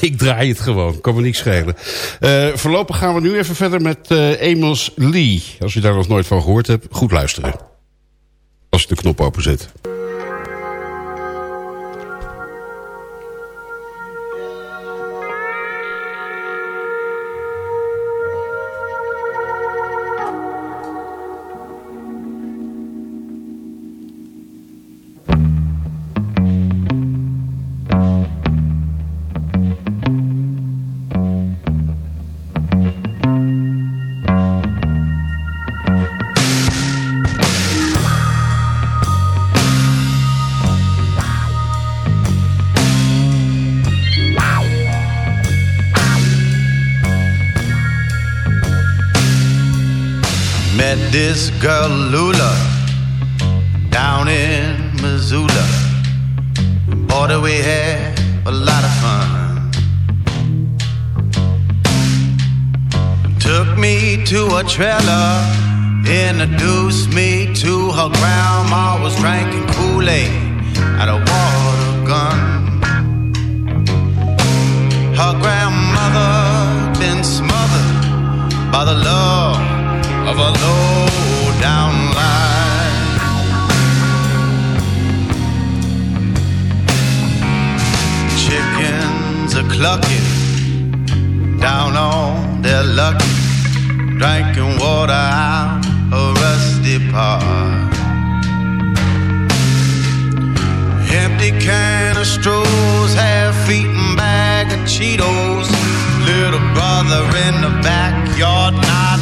ik draai het gewoon. Kan me niks schelen. Uh, voorlopig gaan we nu even verder met uh, Amos Lee. Als je daar nog nooit van gehoord hebt, goed luisteren. Als je de knop openzet. this girl Lula down in Missoula. Boy, do we had a lot of fun. Took me to a trailer, introduced me to her grandma. Was drinking Kool Aid at a water gun. Her grandmother been smothered by the love of a low Chickens are clucking down on their luck, drinking water out a rusty pot. Empty can of straws, half-eaten bag of Cheetos. Little brother in the backyard nodding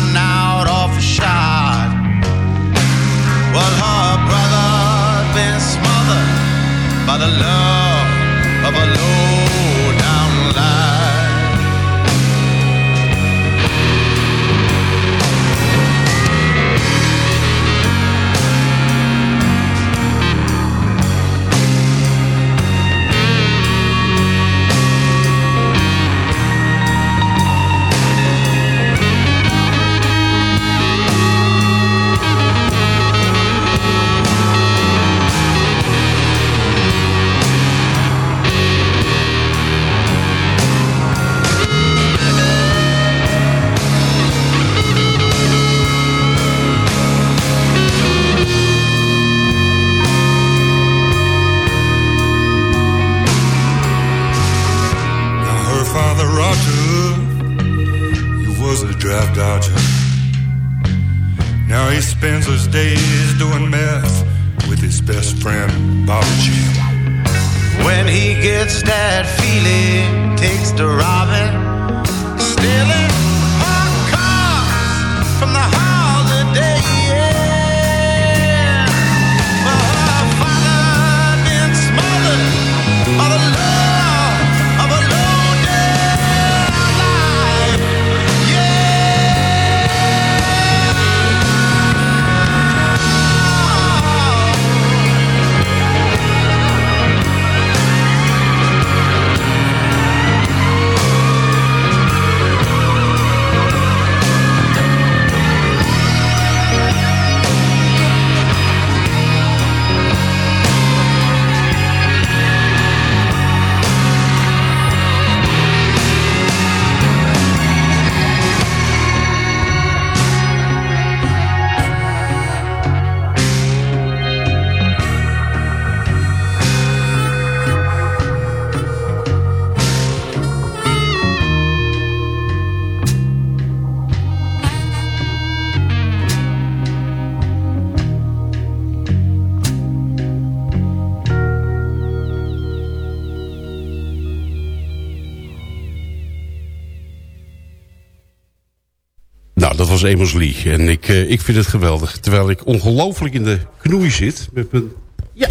was Lee. En ik, eh, ik vind het geweldig. Terwijl ik ongelooflijk in de knoei zit. Met mijn ja,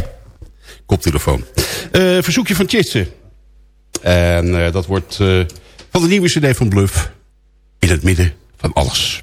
koptelefoon. Eh, verzoekje van Tjitse. En eh, dat wordt van de nieuwe cd van Bluff. In het midden van alles.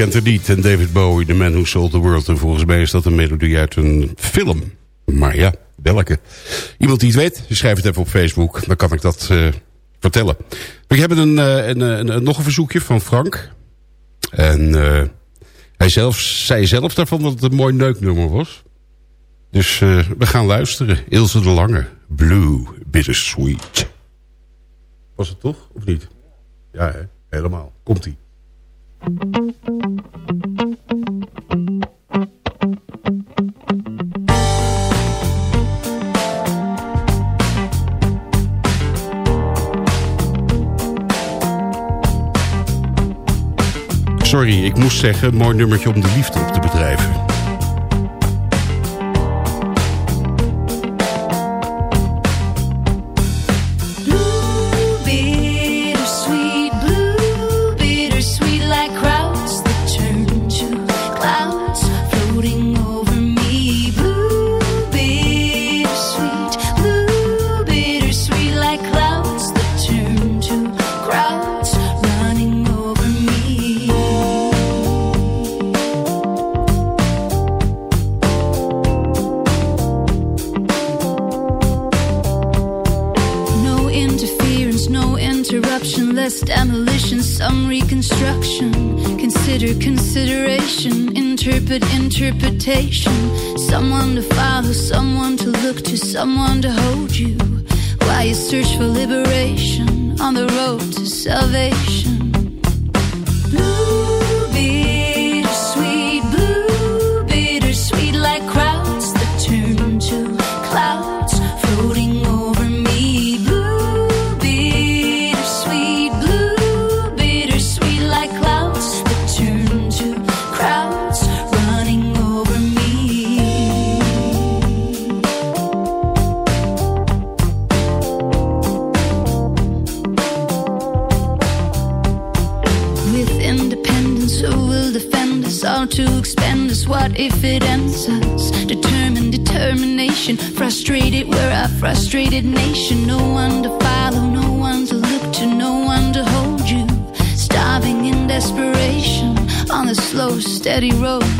Kent er niet? En David Bowie, The Man Who Sold the World. En volgens mij is dat een melodie uit een film. Maar ja, welke? Iemand die het weet, schrijf het even op Facebook. Dan kan ik dat uh, vertellen. We hebben een, uh, een, een, een, nog een verzoekje van Frank. En uh, hij zelf, zei zelf daarvan dat het een mooi neuknummer was. Dus we gaan luisteren. Ilse de Lange, Blue, Bittersweet. Was het toch, of niet? Ja, hè? helemaal. Komt-ie. Sorry, ik moest zeggen, mooi nummertje om de liefde op te bedrijven. Interpretation. Someone to follow, someone to look to, someone to hold you. While you search for liberation on the road to salvation. Nation. No one to follow, no one to look to, no one to hold you. Starving in desperation on the slow, steady road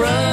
run.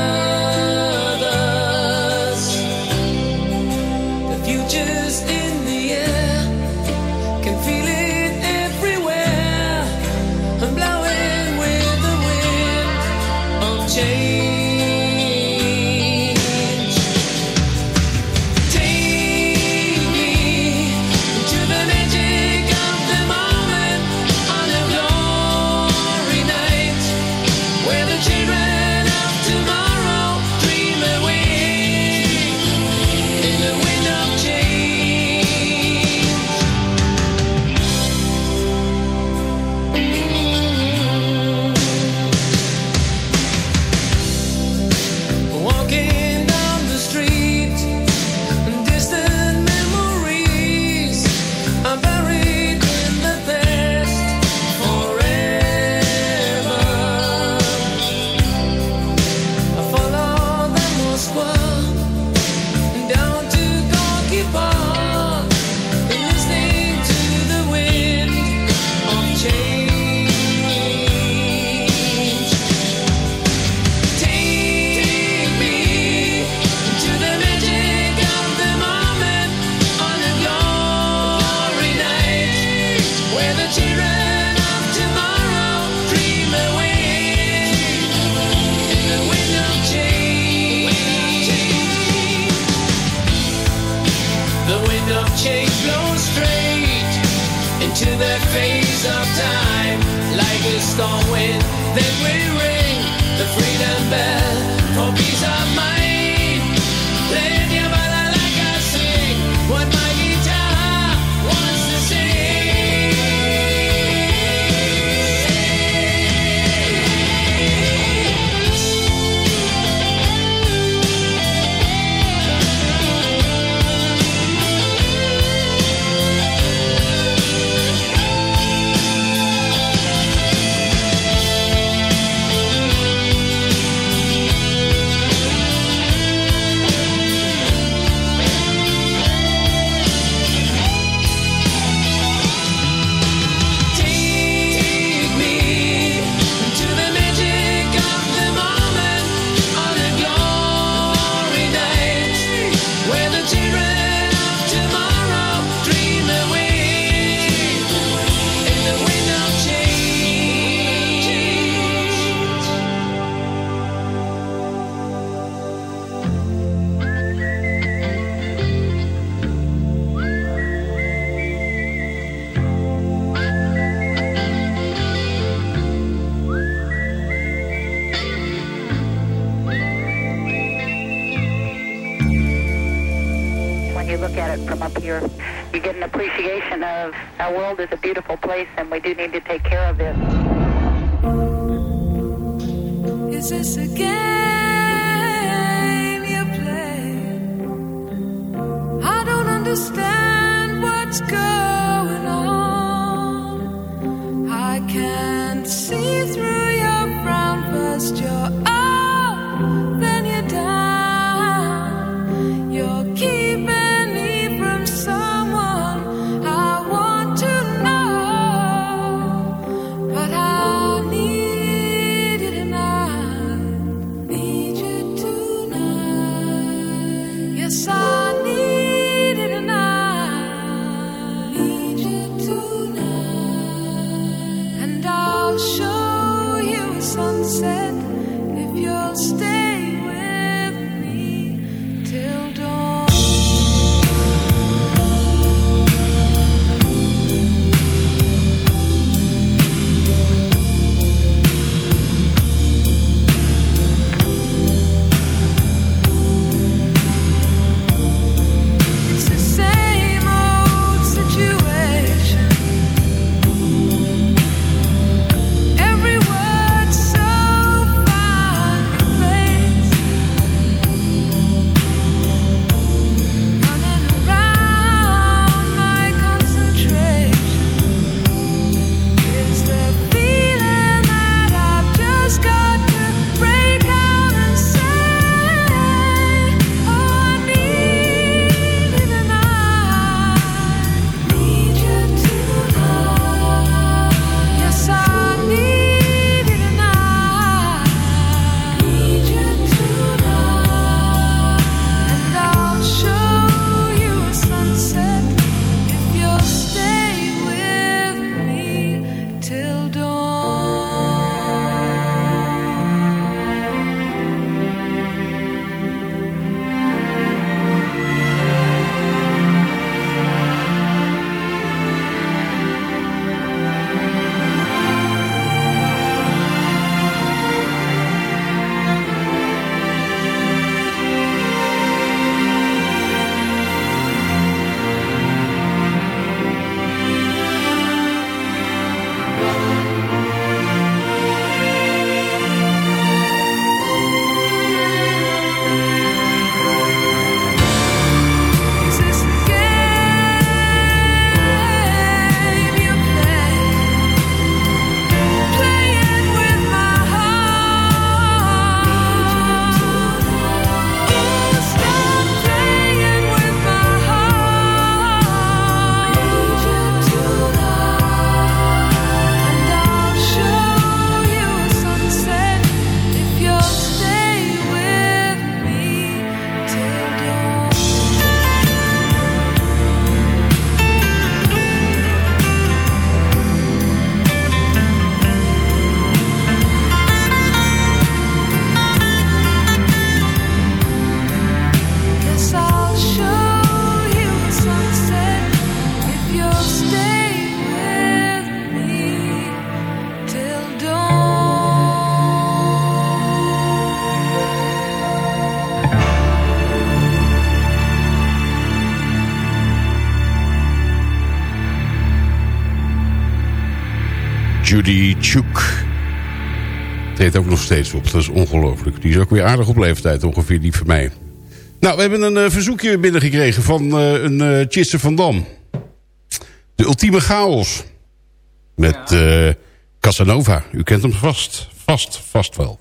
they look at it from up here. You get an appreciation of our world is a beautiful place and we do need to take care of it. Is this a game you play? I don't understand what's going on. Judy Chuk. Treedt ook nog steeds op. Dat is ongelooflijk. Die is ook weer aardig op leeftijd ongeveer, die van mij. Nou, we hebben een uh, verzoekje binnengekregen van uh, een uh, van Dam. De ultieme chaos. Met ja. Casanova. U kent hem vast. Vast, vast wel.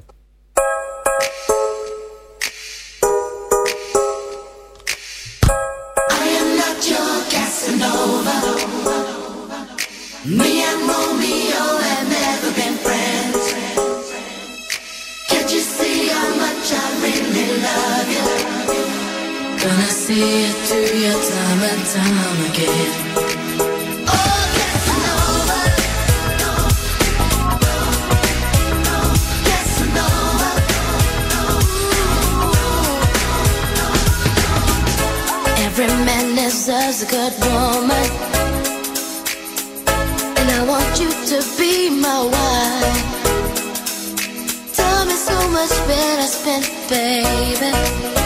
See through your time and time again. Oh. Every man deserves a good woman. And I want you to be my wife. Time is so much better spent, baby.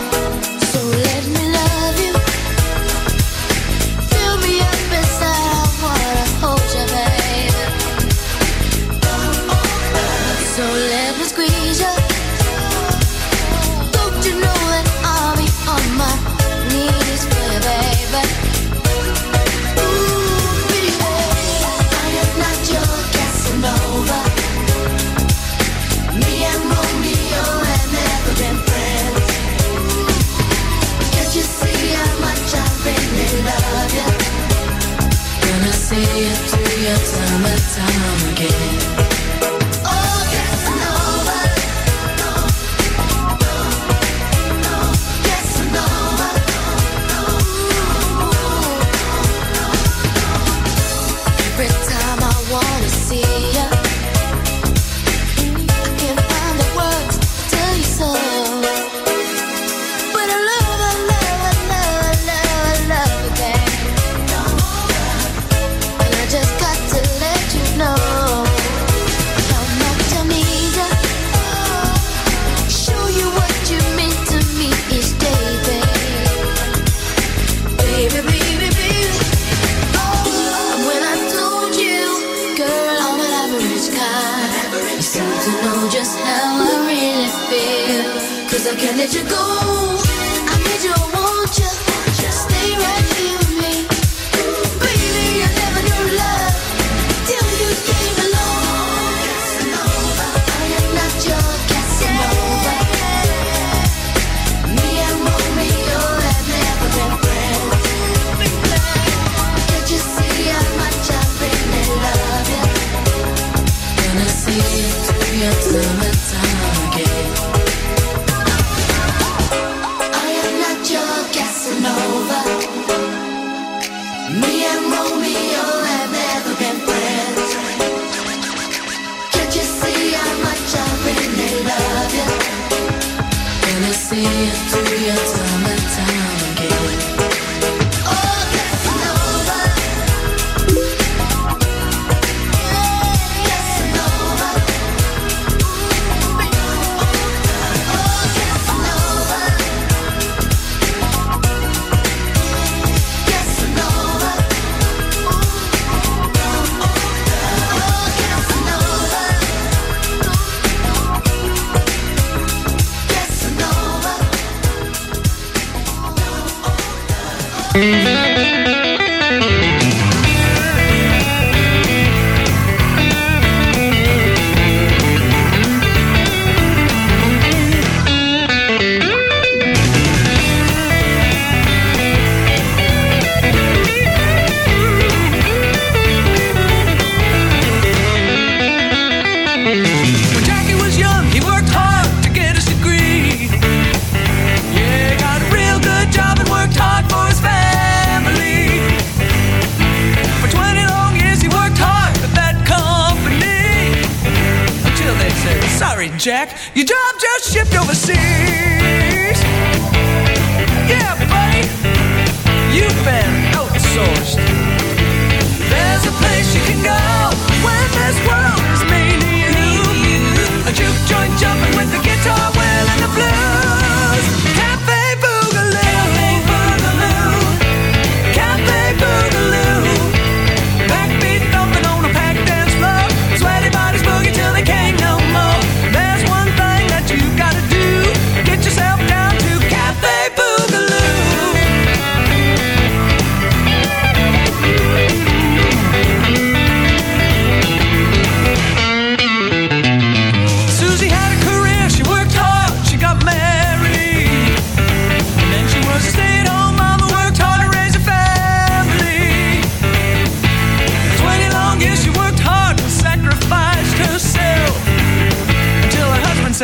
Música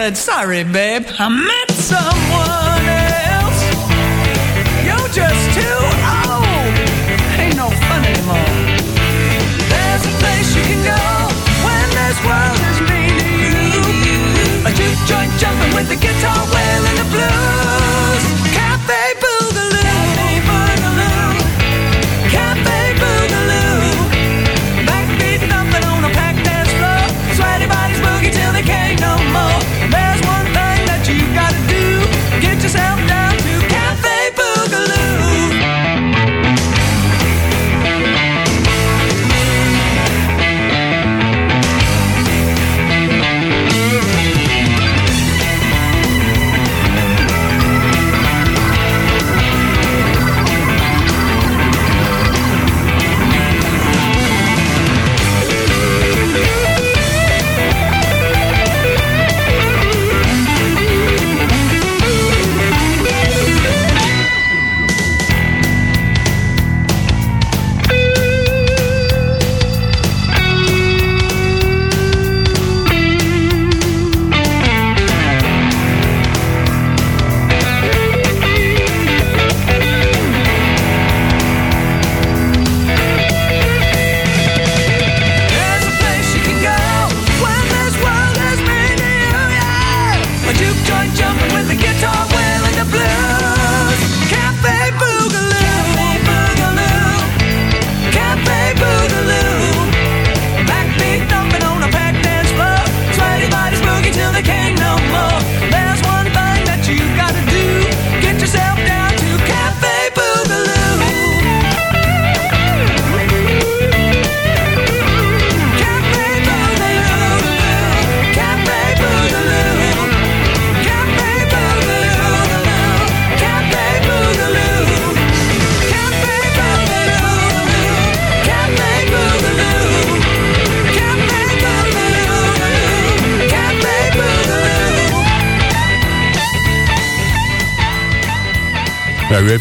said, sorry, babe, I met someone else. You're just too old. Ain't no fun anymore. There's a place you can go when this world is mean to you. A juke joint jumping with the guitar, wailing the blues.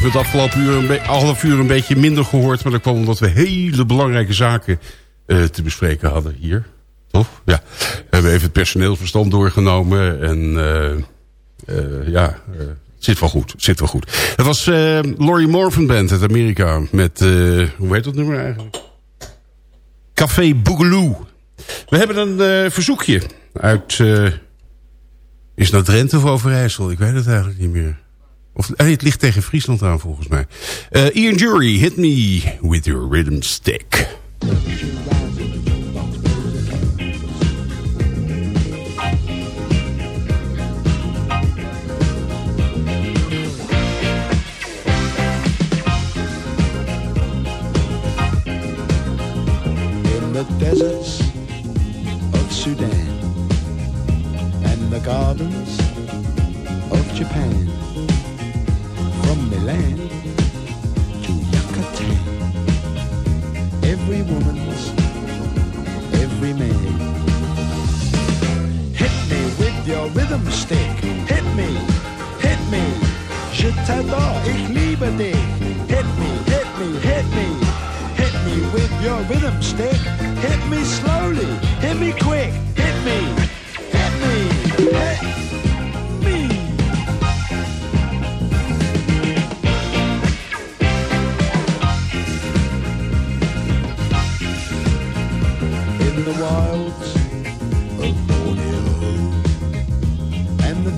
Heeft het afgelopen uur een half uur een beetje minder gehoord... maar dat kwam omdat we hele belangrijke zaken eh, te bespreken hadden hier. Toch? Ja. We hebben even het personeelsverstand doorgenomen en eh, eh, ja... zit wel goed, zit wel goed. Het was Laurie Morvan Band uit Amerika met, hoe heet dat nummer eigenlijk? Café Boogaloo. We hebben een verzoekje uit... is nou Drenthe of Overijssel? Ik weet het eigenlijk niet meer. Of, eh, het ligt tegen Friesland aan volgens mij. Eh, Ian Jury, hit me with your rhythm stick. in the deserts of Sudan and the gardens of Japan, your rhythm stick. Hit me, hit me. Je t'adore, ich liebe dich. Hit me, hit me, hit me. Hit me with your rhythm stick. Hit me slowly, hit me quick. Hit me, hit me, hit me. In the wilds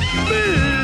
me.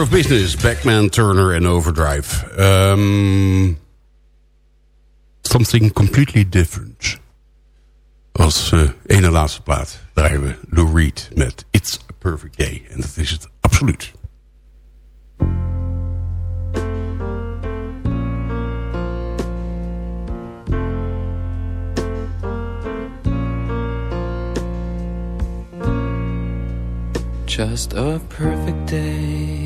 Of Business, Bachman, Turner en Overdrive. Um, something completely different. Als uh, ene laatste plaat draaien we Lou Reed met It's a Perfect Day. En dat is het absoluut. Just a perfect day.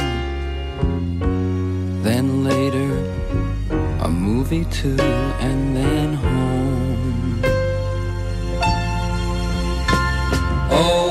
Movie too, and then home. Oh,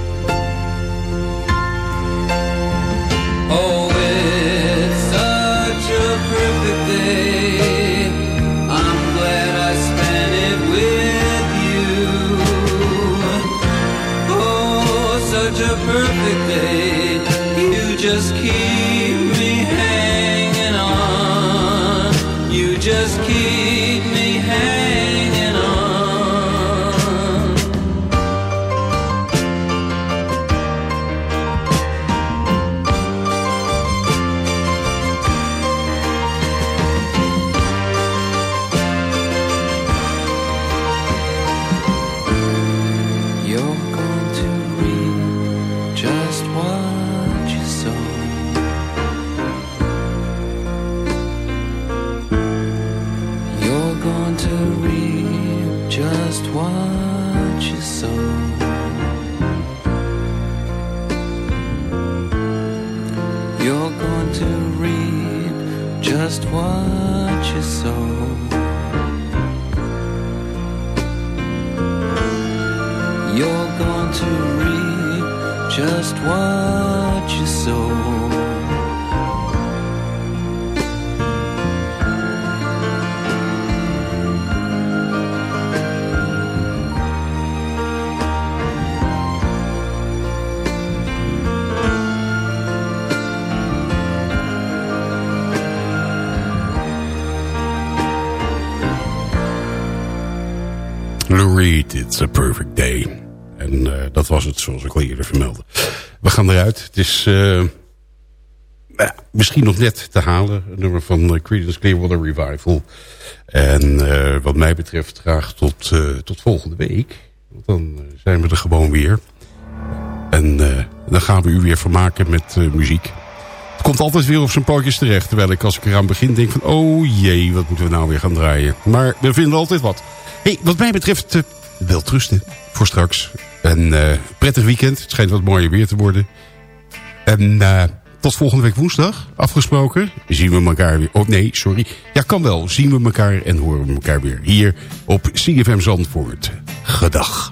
Zoals ik al eerder vermeldde. We gaan eruit. Het is eh, misschien nog net te halen. Een nummer van uh, Creedence Clearwater Revival. En eh, wat mij betreft graag tot, eh, tot volgende week. Dan eh, zijn we er gewoon weer. En eh, dan gaan we u weer vermaken met eh, muziek. Het komt altijd weer op zijn pootjes terecht. Terwijl ik als ik eraan begin denk van... oh jee, wat moeten we nou weer gaan draaien. Maar we vinden altijd wat. Hey, wat mij betreft, wel trusten voor straks. Een uh, prettig weekend. Het schijnt wat mooier weer te worden. En uh, tot volgende week woensdag, afgesproken. Zien we elkaar weer. Oh nee, sorry. Ja, kan wel. Zien we elkaar en horen we elkaar weer. Hier op CFM Zandvoort. Gedag.